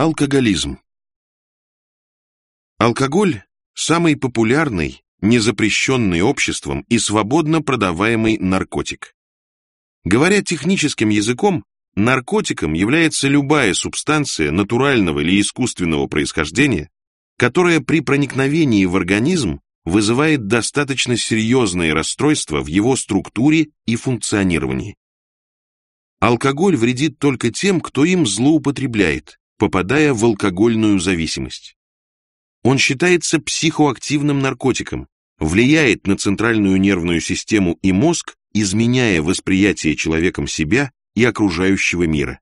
Алкоголизм. Алкоголь – самый популярный, незапрещенный обществом и свободно продаваемый наркотик. Говоря техническим языком, наркотиком является любая субстанция натурального или искусственного происхождения, которая при проникновении в организм вызывает достаточно серьезные расстройства в его структуре и функционировании. Алкоголь вредит только тем, кто им злоупотребляет, попадая в алкогольную зависимость. Он считается психоактивным наркотиком, влияет на центральную нервную систему и мозг, изменяя восприятие человеком себя и окружающего мира.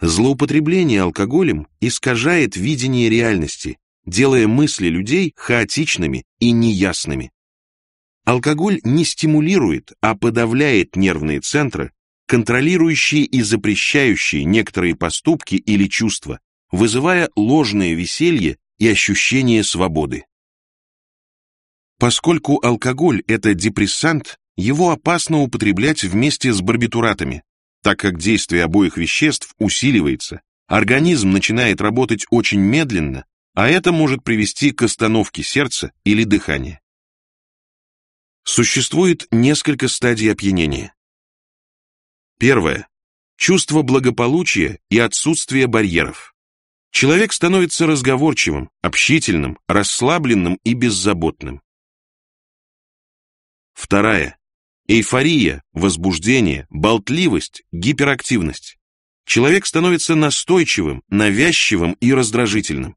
Злоупотребление алкоголем искажает видение реальности, делая мысли людей хаотичными и неясными. Алкоголь не стимулирует, а подавляет нервные центры, контролирующие и запрещающие некоторые поступки или чувства, вызывая ложное веселье и ощущение свободы. Поскольку алкоголь – это депрессант, его опасно употреблять вместе с барбитуратами, так как действие обоих веществ усиливается, организм начинает работать очень медленно, а это может привести к остановке сердца или дыхания. Существует несколько стадий опьянения. Первое. Чувство благополучия и отсутствие барьеров. Человек становится разговорчивым, общительным, расслабленным и беззаботным. Вторая. Эйфория, возбуждение, болтливость, гиперактивность. Человек становится настойчивым, навязчивым и раздражительным.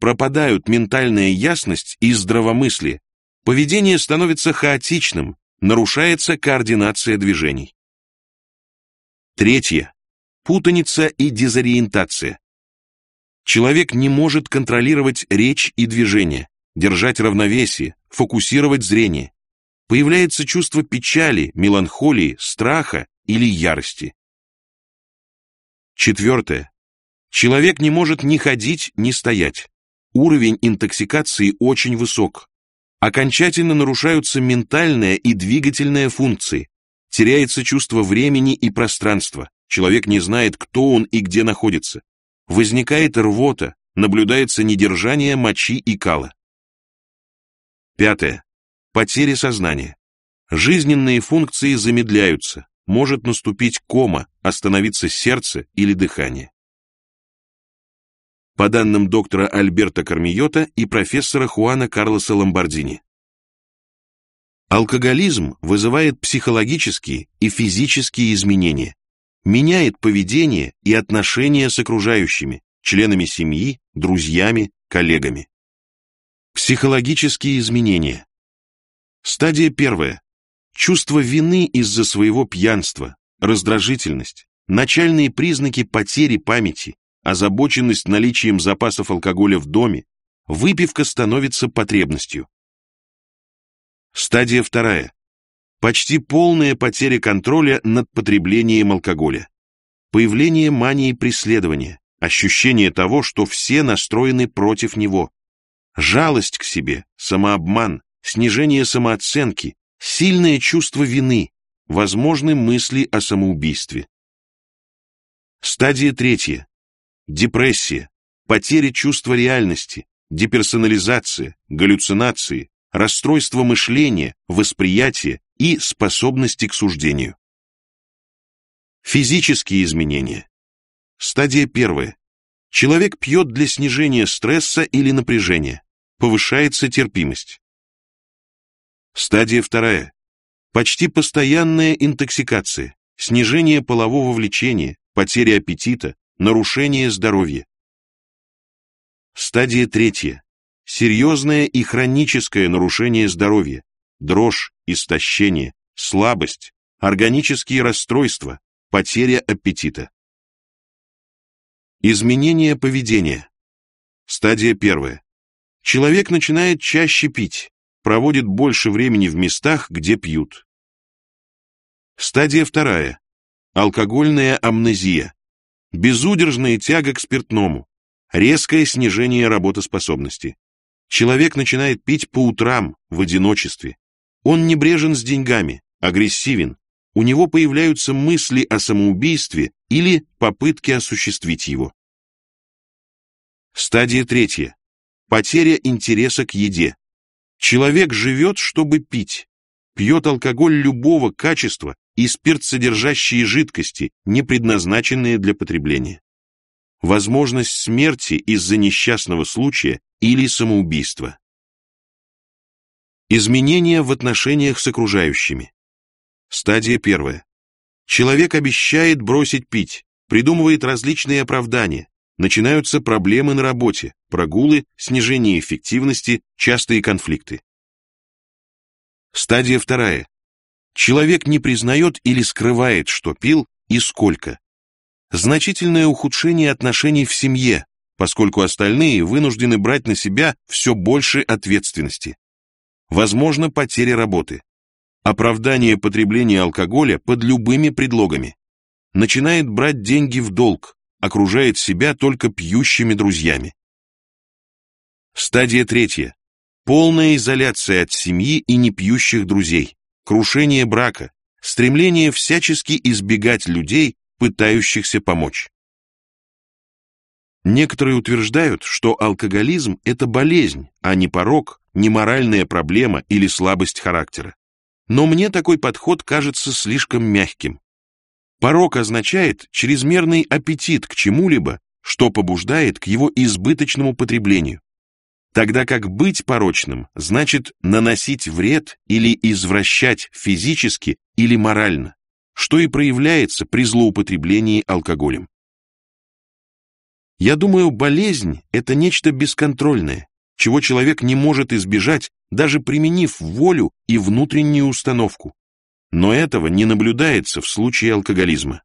Пропадают ментальная ясность и здравомыслие. Поведение становится хаотичным, нарушается координация движений. Третье. Путаница и дезориентация. Человек не может контролировать речь и движение, держать равновесие, фокусировать зрение. Появляется чувство печали, меланхолии, страха или ярости. Четвертое. Человек не может ни ходить, ни стоять. Уровень интоксикации очень высок. Окончательно нарушаются ментальная и двигательная функции, Теряется чувство времени и пространства. Человек не знает, кто он и где находится. Возникает рвота, наблюдается недержание мочи и кала. Пятое. Потеря сознания. Жизненные функции замедляются, может наступить кома, остановиться сердце или дыхание. По данным доктора Альберта Кармиота и профессора Хуана Карлоса Ламбордини. Алкоголизм вызывает психологические и физические изменения, меняет поведение и отношения с окружающими, членами семьи, друзьями, коллегами. Психологические изменения. Стадия первая. Чувство вины из-за своего пьянства, раздражительность, начальные признаки потери памяти, озабоченность наличием запасов алкоголя в доме, выпивка становится потребностью. Стадия вторая. Почти полная потеря контроля над потреблением алкоголя. Появление мании преследования, ощущение того, что все настроены против него. Жалость к себе, самообман, снижение самооценки, сильное чувство вины, возможны мысли о самоубийстве. Стадия третья. Депрессия, потеря чувства реальности, деперсонализация, галлюцинации, расстройство мышления, восприятия и способности к суждению. Физические изменения. Стадия первая. Человек пьет для снижения стресса или напряжения. Повышается терпимость. Стадия вторая. Почти постоянная интоксикация, снижение полового влечения, потеря аппетита, нарушение здоровья. Стадия третья серьезное и хроническое нарушение здоровья, дрожь, истощение, слабость, органические расстройства, потеря аппетита. Изменение поведения. Стадия первая. Человек начинает чаще пить, проводит больше времени в местах, где пьют. Стадия вторая. Алкогольная амнезия. Безудержная тяга к спиртному. Резкое снижение работоспособности. Человек начинает пить по утрам, в одиночестве. Он небрежен с деньгами, агрессивен. У него появляются мысли о самоубийстве или попытки осуществить его. Стадия третья. Потеря интереса к еде. Человек живет, чтобы пить. Пьет алкоголь любого качества и спиртсодержащие жидкости, не предназначенные для потребления. Возможность смерти из-за несчастного случая или самоубийства. Изменения в отношениях с окружающими. Стадия первая. Человек обещает бросить пить, придумывает различные оправдания, начинаются проблемы на работе, прогулы, снижение эффективности, частые конфликты. Стадия вторая. Человек не признает или скрывает, что пил и сколько. Значительное ухудшение отношений в семье, поскольку остальные вынуждены брать на себя все больше ответственности. Возможно, потеря работы. Оправдание потребления алкоголя под любыми предлогами. Начинает брать деньги в долг, окружает себя только пьющими друзьями. Стадия третья. Полная изоляция от семьи и непьющих друзей, крушение брака, стремление всячески избегать людей, пытающихся помочь. Некоторые утверждают, что алкоголизм – это болезнь, а не порог, не моральная проблема или слабость характера. Но мне такой подход кажется слишком мягким. Порок означает чрезмерный аппетит к чему-либо, что побуждает к его избыточному потреблению. Тогда как быть порочным значит наносить вред или извращать физически или морально, что и проявляется при злоупотреблении алкоголем. Я думаю, болезнь – это нечто бесконтрольное, чего человек не может избежать, даже применив волю и внутреннюю установку. Но этого не наблюдается в случае алкоголизма.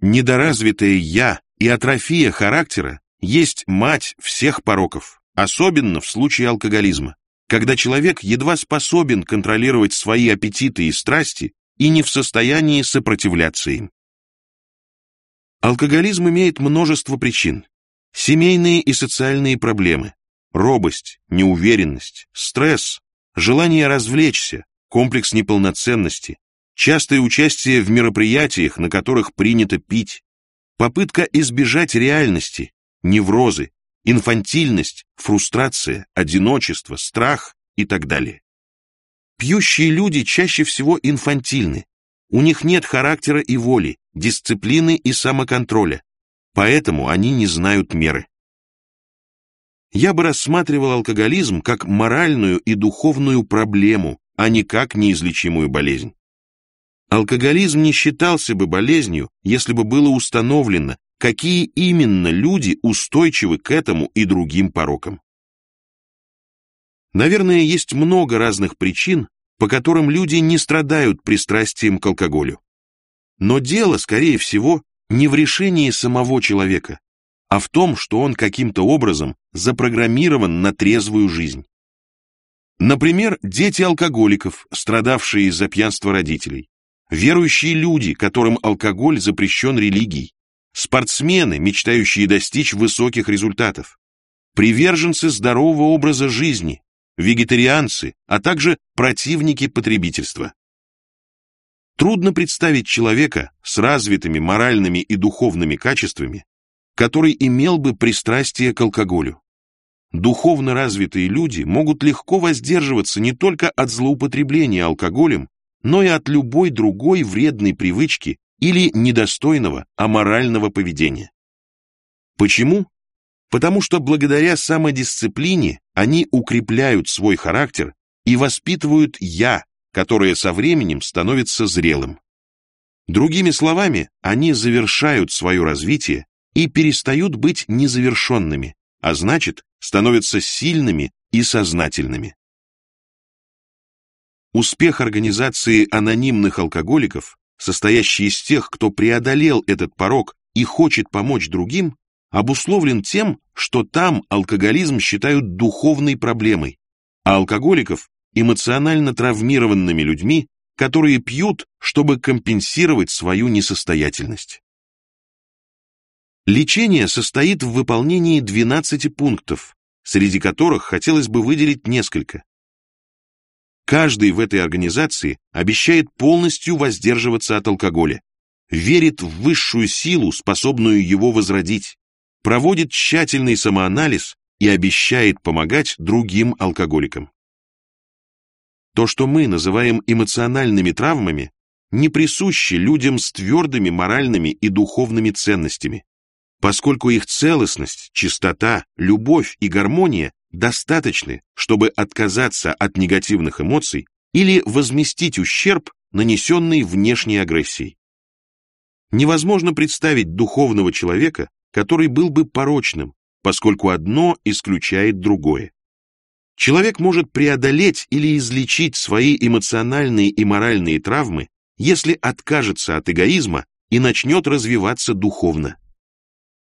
Недоразвитое «я» и атрофия характера есть мать всех пороков, особенно в случае алкоголизма, когда человек едва способен контролировать свои аппетиты и страсти и не в состоянии сопротивляться им. Алкоголизм имеет множество причин. Семейные и социальные проблемы, робость, неуверенность, стресс, желание развлечься, комплекс неполноценности, частое участие в мероприятиях, на которых принято пить, попытка избежать реальности, неврозы, инфантильность, фрустрация, одиночество, страх и так далее. Пьющие люди чаще всего инфантильны. У них нет характера и воли, дисциплины и самоконтроля, поэтому они не знают меры. Я бы рассматривал алкоголизм как моральную и духовную проблему, а не как неизлечимую болезнь. Алкоголизм не считался бы болезнью, если бы было установлено, какие именно люди устойчивы к этому и другим порокам. Наверное, есть много разных причин, по которым люди не страдают пристрастием к алкоголю. Но дело, скорее всего, не в решении самого человека, а в том, что он каким-то образом запрограммирован на трезвую жизнь. Например, дети алкоголиков, страдавшие из-за пьянства родителей, верующие люди, которым алкоголь запрещен религией, спортсмены, мечтающие достичь высоких результатов, приверженцы здорового образа жизни, вегетарианцы, а также противники потребительства. Трудно представить человека с развитыми моральными и духовными качествами, который имел бы пристрастие к алкоголю. Духовно развитые люди могут легко воздерживаться не только от злоупотребления алкоголем, но и от любой другой вредной привычки или недостойного аморального поведения. Почему? Потому что благодаря самодисциплине они укрепляют свой характер и воспитывают «я», которое со временем становится зрелым. Другими словами, они завершают свое развитие и перестают быть незавершенными, а значит, становятся сильными и сознательными. Успех организации анонимных алкоголиков, состоящей из тех, кто преодолел этот порог и хочет помочь другим, обусловлен тем, что там алкоголизм считают духовной проблемой, а алкоголиков – эмоционально травмированными людьми, которые пьют, чтобы компенсировать свою несостоятельность. Лечение состоит в выполнении 12 пунктов, среди которых хотелось бы выделить несколько. Каждый в этой организации обещает полностью воздерживаться от алкоголя, верит в высшую силу, способную его возродить, проводит тщательный самоанализ и обещает помогать другим алкоголикам. То, что мы называем эмоциональными травмами, не присущи людям с твердыми моральными и духовными ценностями, поскольку их целостность, чистота, любовь и гармония достаточны, чтобы отказаться от негативных эмоций или возместить ущерб, нанесенный внешней агрессией. Невозможно представить духовного человека, который был бы порочным, поскольку одно исключает другое. Человек может преодолеть или излечить свои эмоциональные и моральные травмы, если откажется от эгоизма и начнет развиваться духовно.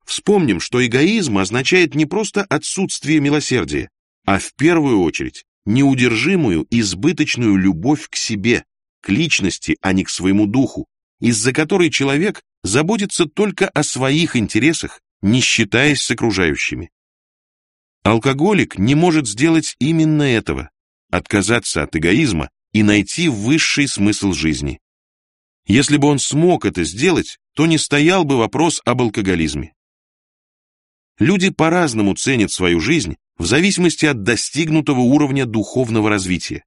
Вспомним, что эгоизм означает не просто отсутствие милосердия, а в первую очередь неудержимую избыточную любовь к себе, к личности, а не к своему духу, из-за которой человек заботится только о своих интересах, не считаясь с окружающими. Алкоголик не может сделать именно этого, отказаться от эгоизма и найти высший смысл жизни. Если бы он смог это сделать, то не стоял бы вопрос об алкоголизме. Люди по-разному ценят свою жизнь в зависимости от достигнутого уровня духовного развития.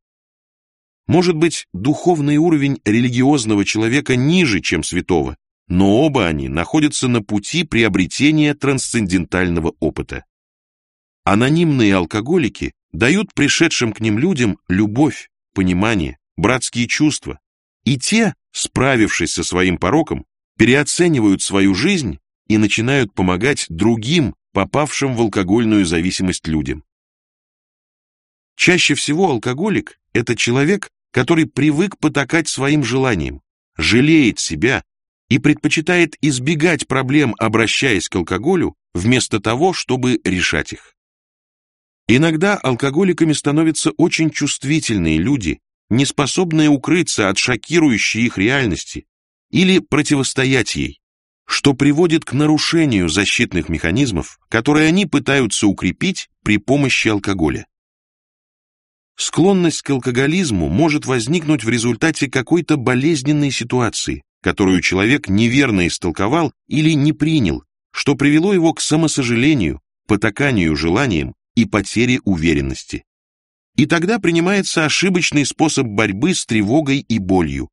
Может быть, духовный уровень религиозного человека ниже, чем святого, но оба они находятся на пути приобретения трансцендентального опыта. Анонимные алкоголики дают пришедшим к ним людям любовь, понимание, братские чувства, и те, справившись со своим пороком, переоценивают свою жизнь и начинают помогать другим, попавшим в алкогольную зависимость людям. Чаще всего алкоголик – это человек, который привык потакать своим желаниям, жалеет себя и предпочитает избегать проблем, обращаясь к алкоголю, вместо того, чтобы решать их. Иногда алкоголиками становятся очень чувствительные люди, не способные укрыться от шокирующей их реальности или противостоять ей что приводит к нарушению защитных механизмов, которые они пытаются укрепить при помощи алкоголя. Склонность к алкоголизму может возникнуть в результате какой-то болезненной ситуации, которую человек неверно истолковал или не принял, что привело его к самосожалению, потаканию желаниям и потере уверенности. И тогда принимается ошибочный способ борьбы с тревогой и болью,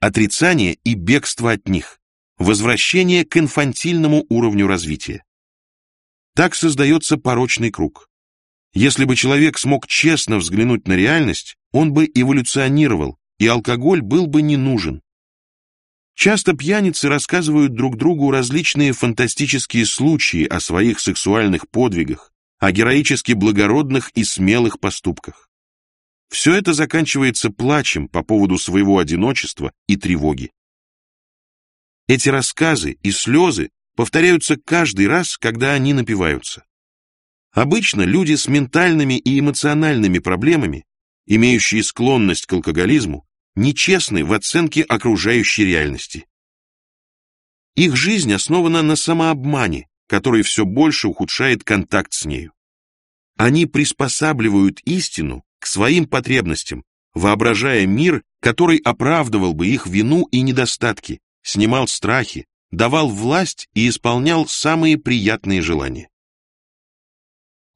отрицание и бегство от них возвращение к инфантильному уровню развития. Так создается порочный круг. Если бы человек смог честно взглянуть на реальность, он бы эволюционировал, и алкоголь был бы не нужен. Часто пьяницы рассказывают друг другу различные фантастические случаи о своих сексуальных подвигах, о героически благородных и смелых поступках. Все это заканчивается плачем по поводу своего одиночества и тревоги. Эти рассказы и слезы повторяются каждый раз, когда они напиваются. Обычно люди с ментальными и эмоциональными проблемами, имеющие склонность к алкоголизму, нечестны в оценке окружающей реальности. Их жизнь основана на самообмане, который все больше ухудшает контакт с нею. Они приспосабливают истину к своим потребностям, воображая мир, который оправдывал бы их вину и недостатки, снимал страхи, давал власть и исполнял самые приятные желания.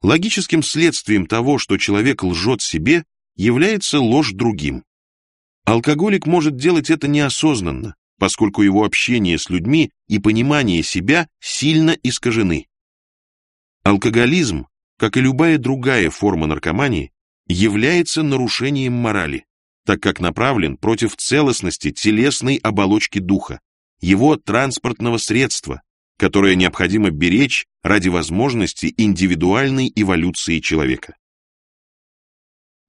Логическим следствием того, что человек лжет себе, является ложь другим. Алкоголик может делать это неосознанно, поскольку его общение с людьми и понимание себя сильно искажены. Алкоголизм, как и любая другая форма наркомании, является нарушением морали так как направлен против целостности телесной оболочки духа, его транспортного средства, которое необходимо беречь ради возможности индивидуальной эволюции человека.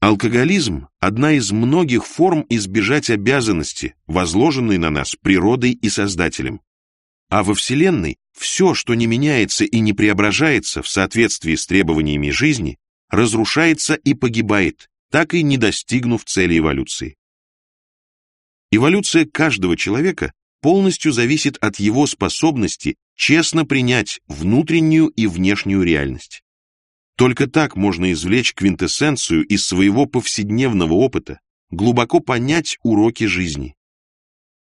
Алкоголизм – одна из многих форм избежать обязанности, возложенной на нас природой и Создателем. А во Вселенной все, что не меняется и не преображается в соответствии с требованиями жизни, разрушается и погибает, так и не достигнув цели эволюции. Эволюция каждого человека полностью зависит от его способности честно принять внутреннюю и внешнюю реальность. Только так можно извлечь квинтэссенцию из своего повседневного опыта, глубоко понять уроки жизни.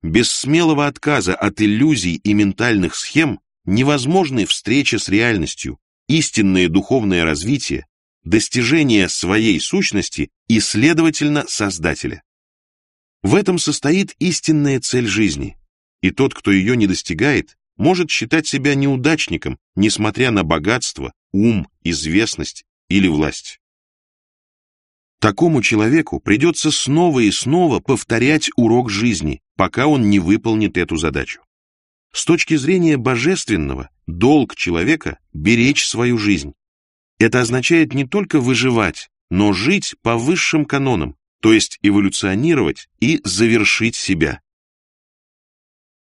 Без смелого отказа от иллюзий и ментальных схем невозможны встреча с реальностью, истинное духовное развитие, достижение своей сущности и, следовательно, Создателя. В этом состоит истинная цель жизни, и тот, кто ее не достигает, может считать себя неудачником, несмотря на богатство, ум, известность или власть. Такому человеку придется снова и снова повторять урок жизни, пока он не выполнит эту задачу. С точки зрения божественного, долг человека – беречь свою жизнь. Это означает не только выживать, но жить по высшим канонам, то есть эволюционировать и завершить себя.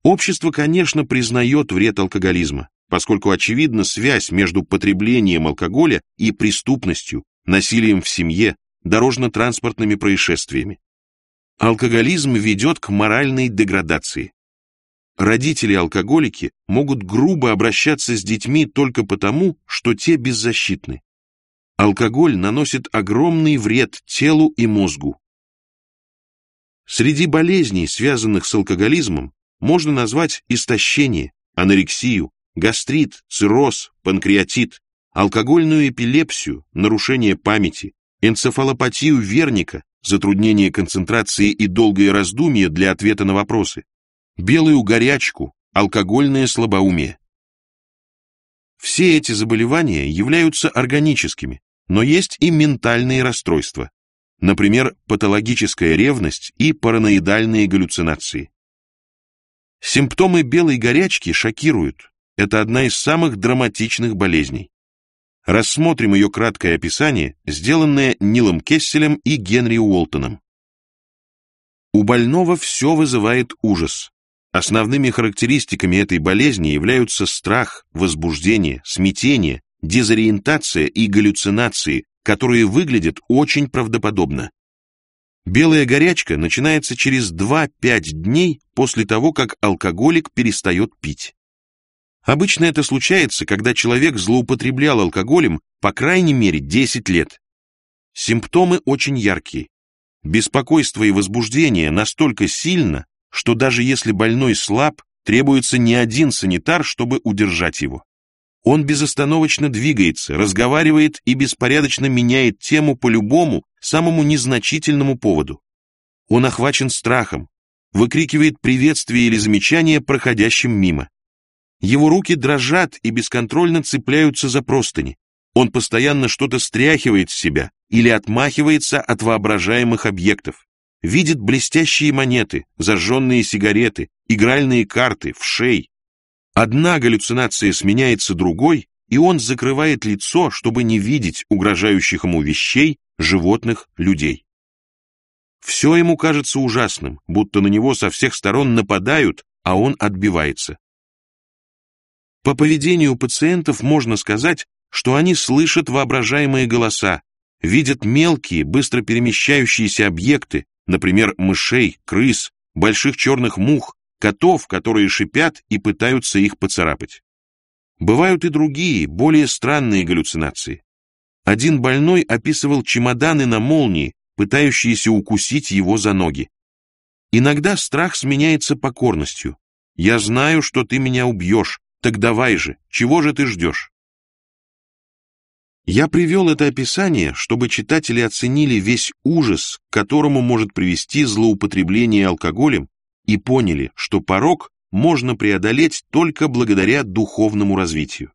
Общество, конечно, признает вред алкоголизма, поскольку очевидна связь между потреблением алкоголя и преступностью, насилием в семье, дорожно-транспортными происшествиями. Алкоголизм ведет к моральной деградации. Родители-алкоголики могут грубо обращаться с детьми только потому, что те беззащитны. Алкоголь наносит огромный вред телу и мозгу. Среди болезней, связанных с алкоголизмом, можно назвать истощение, анорексию, гастрит, цирроз, панкреатит, алкогольную эпилепсию, нарушение памяти, энцефалопатию Верника, затруднение концентрации и долгое раздумье для ответа на вопросы, белую горячку, алкогольное слабоумие. Все эти заболевания являются органическими, но есть и ментальные расстройства, например, патологическая ревность и параноидальные галлюцинации. Симптомы белой горячки шокируют. Это одна из самых драматичных болезней. Рассмотрим ее краткое описание, сделанное Нилом Кесселем и Генри Уолтоном. У больного все вызывает ужас. Основными характеристиками этой болезни являются страх, возбуждение, смятение, дезориентация и галлюцинации, которые выглядят очень правдоподобно. Белая горячка начинается через 2-5 дней после того, как алкоголик перестает пить. Обычно это случается, когда человек злоупотреблял алкоголем по крайней мере 10 лет. Симптомы очень яркие. Беспокойство и возбуждение настолько сильно, что даже если больной слаб, требуется не один санитар, чтобы удержать его. Он безостановочно двигается, разговаривает и беспорядочно меняет тему по любому, самому незначительному поводу. Он охвачен страхом, выкрикивает приветствие или замечание проходящим мимо. Его руки дрожат и бесконтрольно цепляются за простыни. Он постоянно что-то стряхивает с себя или отмахивается от воображаемых объектов. Видит блестящие монеты, зажженные сигареты, игральные карты, вшей. Одна галлюцинация сменяется другой, и он закрывает лицо, чтобы не видеть угрожающих ему вещей, животных, людей. Все ему кажется ужасным, будто на него со всех сторон нападают, а он отбивается. По поведению пациентов можно сказать, что они слышат воображаемые голоса, видят мелкие, быстро перемещающиеся объекты, например, мышей, крыс, больших черных мух, котов, которые шипят и пытаются их поцарапать. Бывают и другие, более странные галлюцинации. Один больной описывал чемоданы на молнии, пытающиеся укусить его за ноги. Иногда страх сменяется покорностью. «Я знаю, что ты меня убьешь, так давай же, чего же ты ждешь?» Я привел это описание, чтобы читатели оценили весь ужас, к которому может привести злоупотребление алкоголем, и поняли, что порог можно преодолеть только благодаря духовному развитию.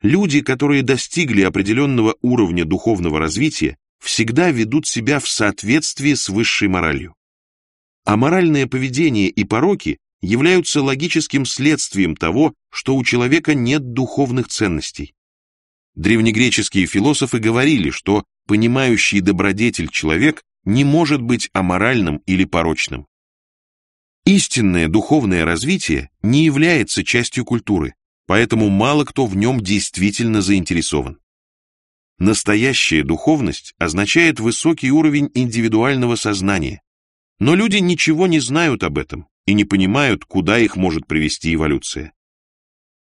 Люди, которые достигли определенного уровня духовного развития, всегда ведут себя в соответствии с высшей моралью. А моральное поведение и пороки являются логическим следствием того, что у человека нет духовных ценностей. Древнегреческие философы говорили, что понимающий добродетель человек не может быть аморальным или порочным. Истинное духовное развитие не является частью культуры, поэтому мало кто в нем действительно заинтересован. Настоящая духовность означает высокий уровень индивидуального сознания, но люди ничего не знают об этом и не понимают, куда их может привести эволюция.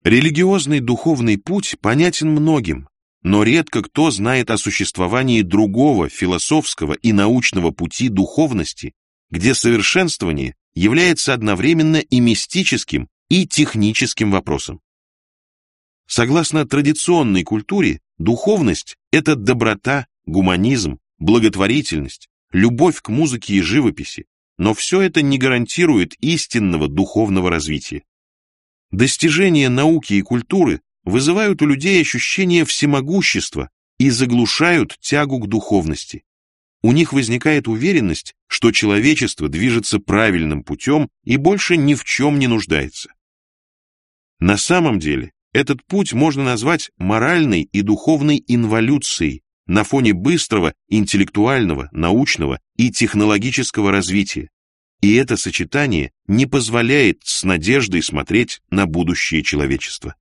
Религиозный духовный путь понятен многим, но редко кто знает о существовании другого философского и научного пути духовности, где совершенствование является одновременно и мистическим, и техническим вопросам. Согласно традиционной культуре, духовность – это доброта, гуманизм, благотворительность, любовь к музыке и живописи, но все это не гарантирует истинного духовного развития. Достижения науки и культуры вызывают у людей ощущение всемогущества и заглушают тягу к духовности. У них возникает уверенность, что человечество движется правильным путем и больше ни в чем не нуждается. На самом деле, этот путь можно назвать моральной и духовной инволюцией на фоне быстрого интеллектуального, научного и технологического развития. И это сочетание не позволяет с надеждой смотреть на будущее человечества.